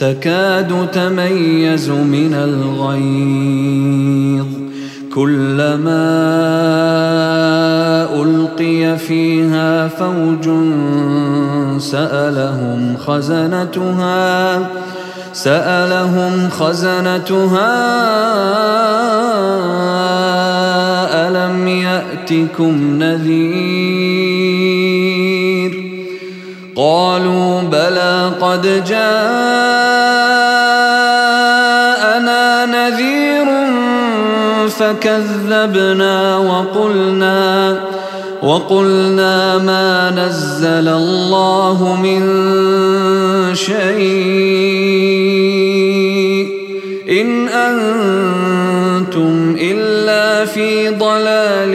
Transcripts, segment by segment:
تكاد تميز من الغيظ. كلما ألقي فيها فوج سألهم خزنتها سألهم خزنتها ألم يأتكم نذير؟ قالوا بلى قد جاءنا نذير فكذبنا وقلنا وقلنا ما نزل الله من شيء إن أنتم إلا في ضلال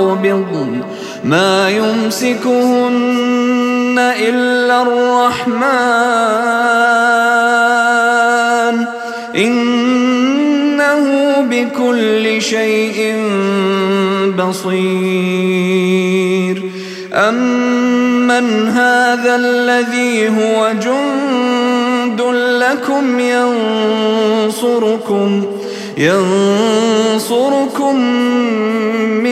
ويقبضن ما يمسكهن إلا الرحمن إنه بكل شيء بصير أمن هذا الذي هو جند لكم ينصركم ينصركم من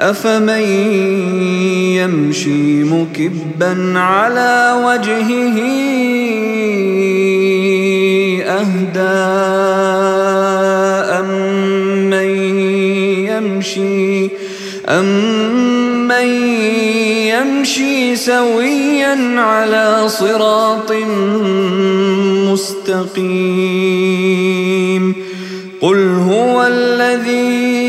أفمن يمشي مكبا على وجهه أهدى أمن يمشي أمن يمشي سويا على صراط مستقيم قل هو الذي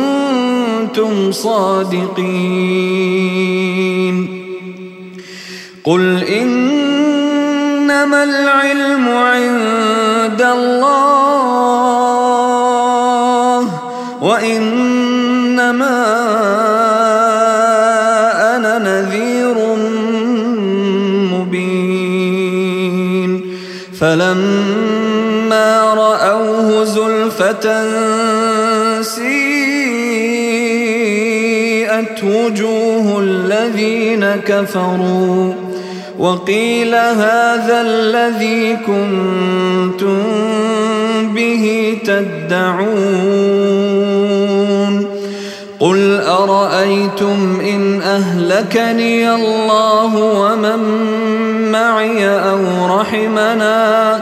صادقين. قل إنما العلم عند الله وإنما أنا نذير مبين. فلما رأوه زلفة سيئت وجوه الذين كفروا وقيل هذا الذي كنتم به تدعون قل أرأيتم إن أهلكني الله ومن معي أو رحمنا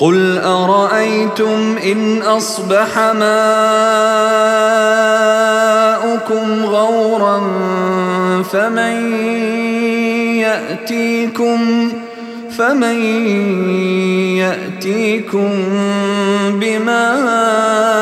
قل أرأيتم إن أصبح ماؤكم غورا فمن يأتيكم فمن يأتيكم بماء